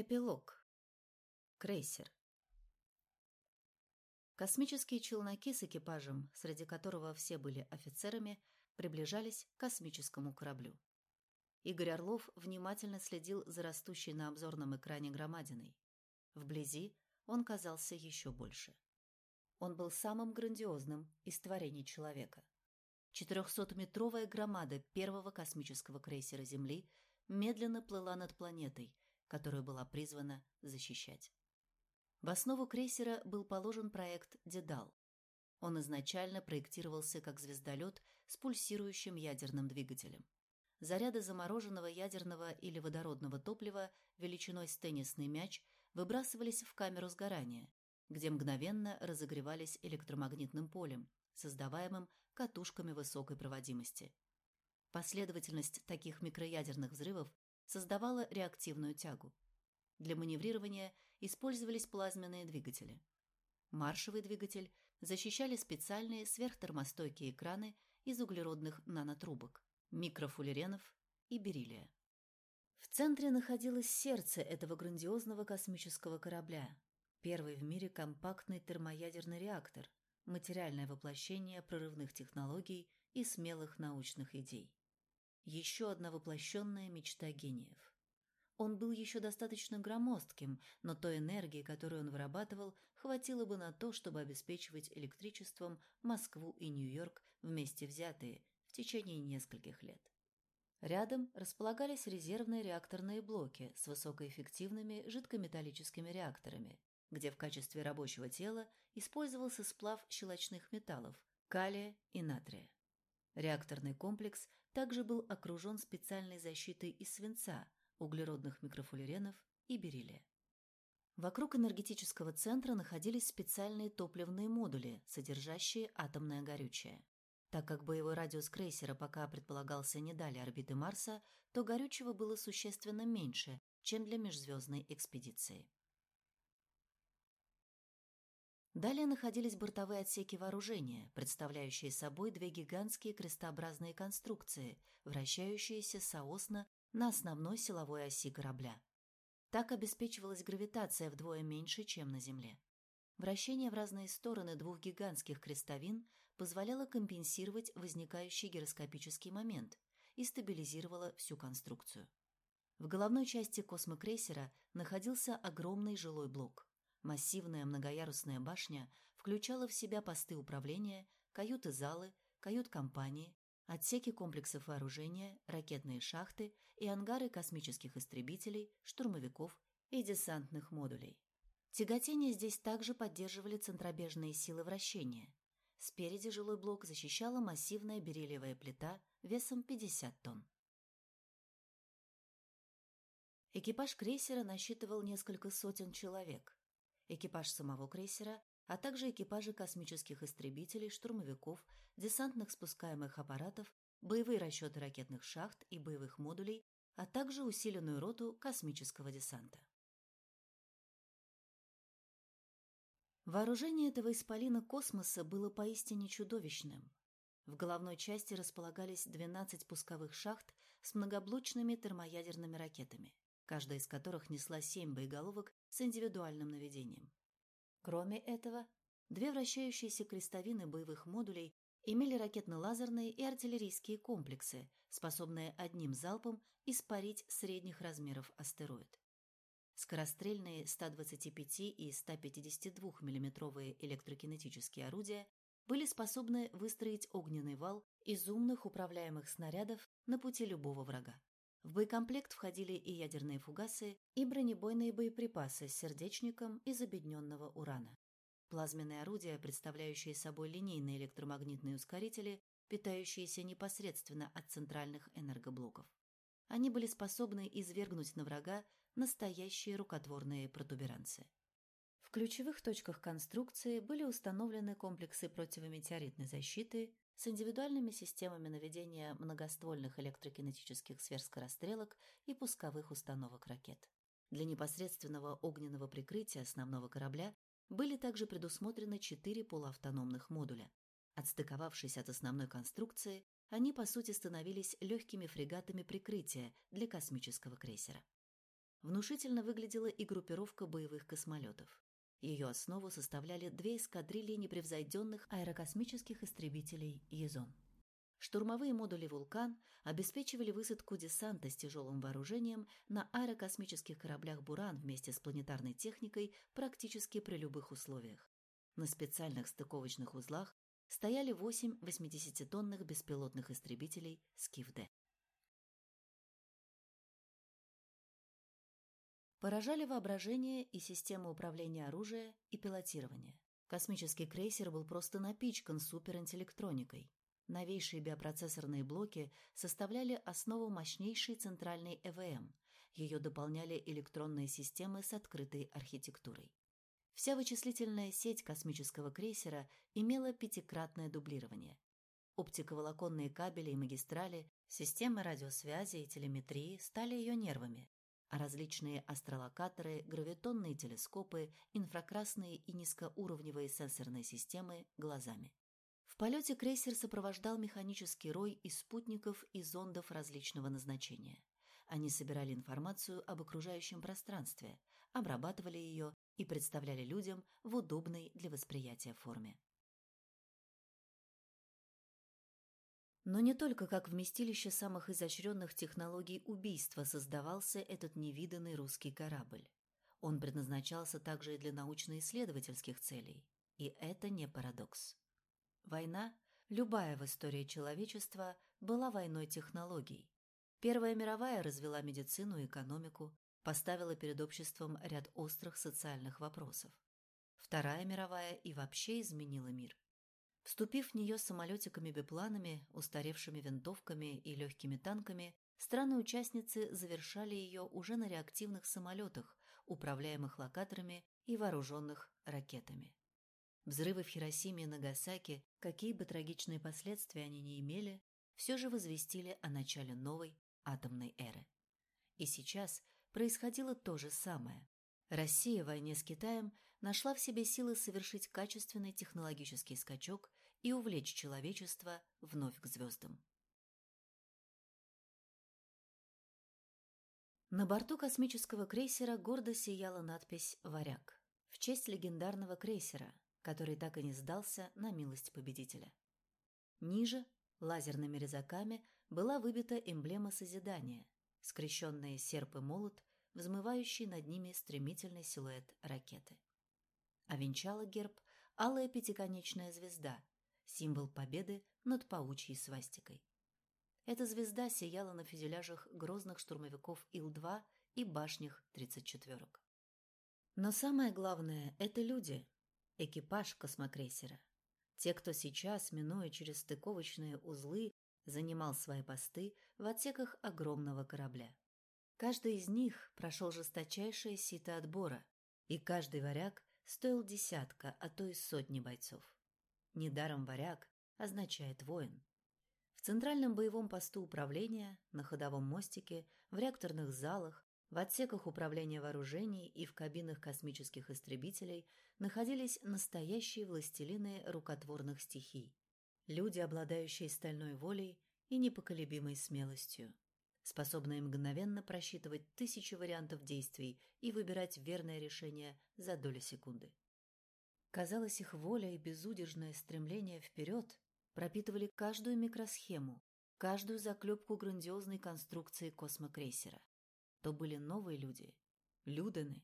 Эпилог. Крейсер. Космические челноки с экипажем, среди которого все были офицерами, приближались к космическому кораблю. Игорь Орлов внимательно следил за растущей на обзорном экране громадиной. Вблизи он казался еще больше. Он был самым грандиозным из творений человека. Четырехсотметровая громада первого космического крейсера Земли медленно плыла над планетой, которую была призвана защищать. В основу крейсера был положен проект «Дедал». Он изначально проектировался как звездолет с пульсирующим ядерным двигателем. Заряды замороженного ядерного или водородного топлива величиной с теннисный мяч выбрасывались в камеру сгорания, где мгновенно разогревались электромагнитным полем, создаваемым катушками высокой проводимости. Последовательность таких микроядерных взрывов создавала реактивную тягу. Для маневрирования использовались плазменные двигатели. Маршевый двигатель защищали специальные сверхтермостойкие экраны из углеродных нанотрубок, микрофуллеренов и бериллия. В центре находилось сердце этого грандиозного космического корабля, первый в мире компактный термоядерный реактор, материальное воплощение прорывных технологий и смелых научных идей. Еще одна воплощенная мечта гениев. Он был еще достаточно громоздким, но той энергии, которую он вырабатывал, хватило бы на то, чтобы обеспечивать электричеством Москву и Нью-Йорк вместе взятые в течение нескольких лет. Рядом располагались резервные реакторные блоки с высокоэффективными жидкометаллическими реакторами, где в качестве рабочего тела использовался сплав щелочных металлов – калия и натрия. Реакторный комплекс также был окружен специальной защитой из свинца, углеродных микрофуллеренов и бериллия. Вокруг энергетического центра находились специальные топливные модули, содержащие атомное горючее. Так как боевой радиус крейсера пока предполагался не далее орбиты Марса, то горючего было существенно меньше, чем для межзвездной экспедиции. Далее находились бортовые отсеки вооружения, представляющие собой две гигантские крестообразные конструкции, вращающиеся соосно на основной силовой оси корабля. Так обеспечивалась гравитация вдвое меньше, чем на Земле. Вращение в разные стороны двух гигантских крестовин позволяло компенсировать возникающий гироскопический момент и стабилизировало всю конструкцию. В головной части космокрейсера находился огромный жилой блок. Массивная многоярусная башня включала в себя посты управления, каюты-залы, кают-компании, отсеки комплексов вооружения, ракетные шахты и ангары космических истребителей, штурмовиков и десантных модулей. Тяготение здесь также поддерживали центробежные силы вращения. Спереди жилой блок защищала массивная бериллиевая плита весом 50 тонн. Экипаж крейсера насчитывал несколько сотен человек экипаж самого крейсера, а также экипажи космических истребителей, штурмовиков, десантных спускаемых аппаратов, боевые расчеты ракетных шахт и боевых модулей, а также усиленную роту космического десанта. Вооружение этого исполина космоса было поистине чудовищным. В головной части располагались 12 пусковых шахт с многоблочными термоядерными ракетами каждая из которых несла семь боеголовок с индивидуальным наведением. Кроме этого, две вращающиеся крестовины боевых модулей имели ракетно-лазерные и артиллерийские комплексы, способные одним залпом испарить средних размеров астероид. Скорострельные 125 и 152 миллиметровые электрокинетические орудия были способны выстроить огненный вал из умных управляемых снарядов на пути любого врага. В боекомплект входили и ядерные фугасы, и бронебойные боеприпасы с сердечником из обедненного урана. Плазменные орудия, представляющие собой линейные электромагнитные ускорители, питающиеся непосредственно от центральных энергоблоков. Они были способны извергнуть на врага настоящие рукотворные протуберанцы. В ключевых точках конструкции были установлены комплексы противометеоритной защиты, с индивидуальными системами наведения многоствольных электрокинетических сверхскорострелок и пусковых установок ракет. Для непосредственного огненного прикрытия основного корабля были также предусмотрены четыре полуавтономных модуля. Отстыковавшись от основной конструкции, они по сути становились легкими фрегатами прикрытия для космического крейсера. внушительно выглядела и группировка боевых космолетов. Ее основу составляли две эскадрильи непревзойденных аэрокосмических истребителей «Езон». Штурмовые модули «Вулкан» обеспечивали высадку десанта с тяжелым вооружением на аэрокосмических кораблях «Буран» вместе с планетарной техникой практически при любых условиях. На специальных стыковочных узлах стояли восемь 80-тонных беспилотных истребителей «Скиф-Д». Поражали воображение и система управления оружия и пилотирования. Космический крейсер был просто напичкан суперинтеллектроникой. Новейшие биопроцессорные блоки составляли основу мощнейшей центральной ЭВМ. Ее дополняли электронные системы с открытой архитектурой. Вся вычислительная сеть космического крейсера имела пятикратное дублирование. Оптиковолоконные кабели и магистрали, системы радиосвязи и телеметрии стали ее нервами, а различные астролокаторы, гравитонные телескопы, инфракрасные и низкоуровневые сенсорные системы – глазами полете крейсер сопровождал механический рой из спутников и зондов различного назначения. Они собирали информацию об окружающем пространстве, обрабатывали ее и представляли людям в удобной для восприятия форме. Но не только как вместилище самых изощренных технологий убийства создавался этот невиданный русский корабль. Он предназначался также и для научно-исследовательских целей. И это не парадокс. Война, любая в истории человечества, была войной технологий. Первая мировая развела медицину и экономику, поставила перед обществом ряд острых социальных вопросов. Вторая мировая и вообще изменила мир. Вступив в нее самолетиками-бипланами, устаревшими винтовками и легкими танками, страны-участницы завершали ее уже на реактивных самолетах, управляемых локаторами и вооруженных ракетами. Взрывы в Хиросиме и Нагасаки, какие бы трагичные последствия они ни имели, все же возвестили о начале новой атомной эры. И сейчас происходило то же самое. Россия в войне с Китаем нашла в себе силы совершить качественный технологический скачок и увлечь человечество вновь к звездам. На борту космического крейсера гордо сияла надпись «Варяг» в честь легендарного крейсера, который так и не сдался на милость победителя. Ниже, лазерными резаками, была выбита эмблема созидания, скрещенные серп и молот, взмывающий над ними стремительный силуэт ракеты. А венчала герб алая пятиконечная звезда, символ победы над паучьей свастикой. Эта звезда сияла на фюзеляжах грозных штурмовиков Ил-2 и башнях 34-ок. Но самое главное – это люди, экипаж космокрейсера. Те, кто сейчас, минуя через стыковочные узлы, занимал свои посты в отсеках огромного корабля. Каждый из них прошел жесточайшее сито отбора, и каждый варяг стоил десятка, а то и сотни бойцов. Недаром варяг означает воин. В центральном боевом посту управления, на ходовом мостике, в реакторных залах, в отсеках управления вооружений и в кабинах космических истребителей находились настоящие властелины рукотворных стихий. Люди, обладающие стальной волей и непоколебимой смелостью, способные мгновенно просчитывать тысячи вариантов действий и выбирать верное решение за долю секунды. Казалось, их воля и безудержное стремление вперед пропитывали каждую микросхему, каждую заклепку грандиозной конструкции космокрейсера то были новые люди, люданы,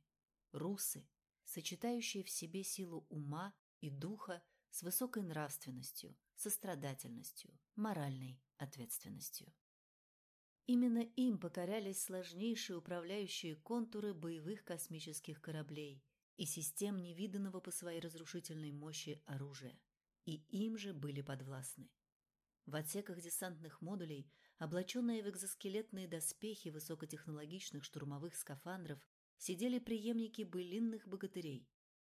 русы, сочетающие в себе силу ума и духа с высокой нравственностью, сострадательностью, моральной ответственностью. Именно им покорялись сложнейшие управляющие контуры боевых космических кораблей и систем невиданного по своей разрушительной мощи оружия, и им же были подвластны. В отсеках десантных модулей облаченные в экзоскелетные доспехи высокотехнологичных штурмовых скафандров, сидели преемники былинных богатырей.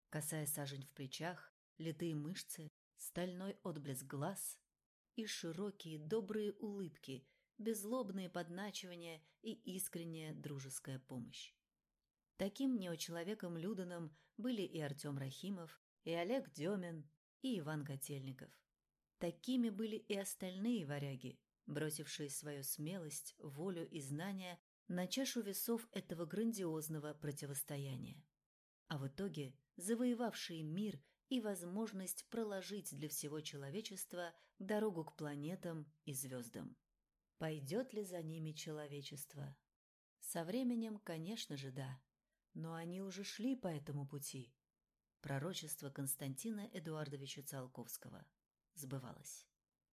Косая сажень в плечах, литые мышцы, стальной отблеск глаз и широкие добрые улыбки, беззлобные подначивания и искренняя дружеская помощь. Таким неочеловеком Люданом были и Артем Рахимов, и Олег Демин, и Иван Котельников. Такими были и остальные варяги, бросившие свою смелость, волю и знания на чашу весов этого грандиозного противостояния. А в итоге завоевавшие мир и возможность проложить для всего человечества дорогу к планетам и звездам. Пойдет ли за ними человечество? Со временем, конечно же, да. Но они уже шли по этому пути. Пророчество Константина Эдуардовича Циолковского сбывалось.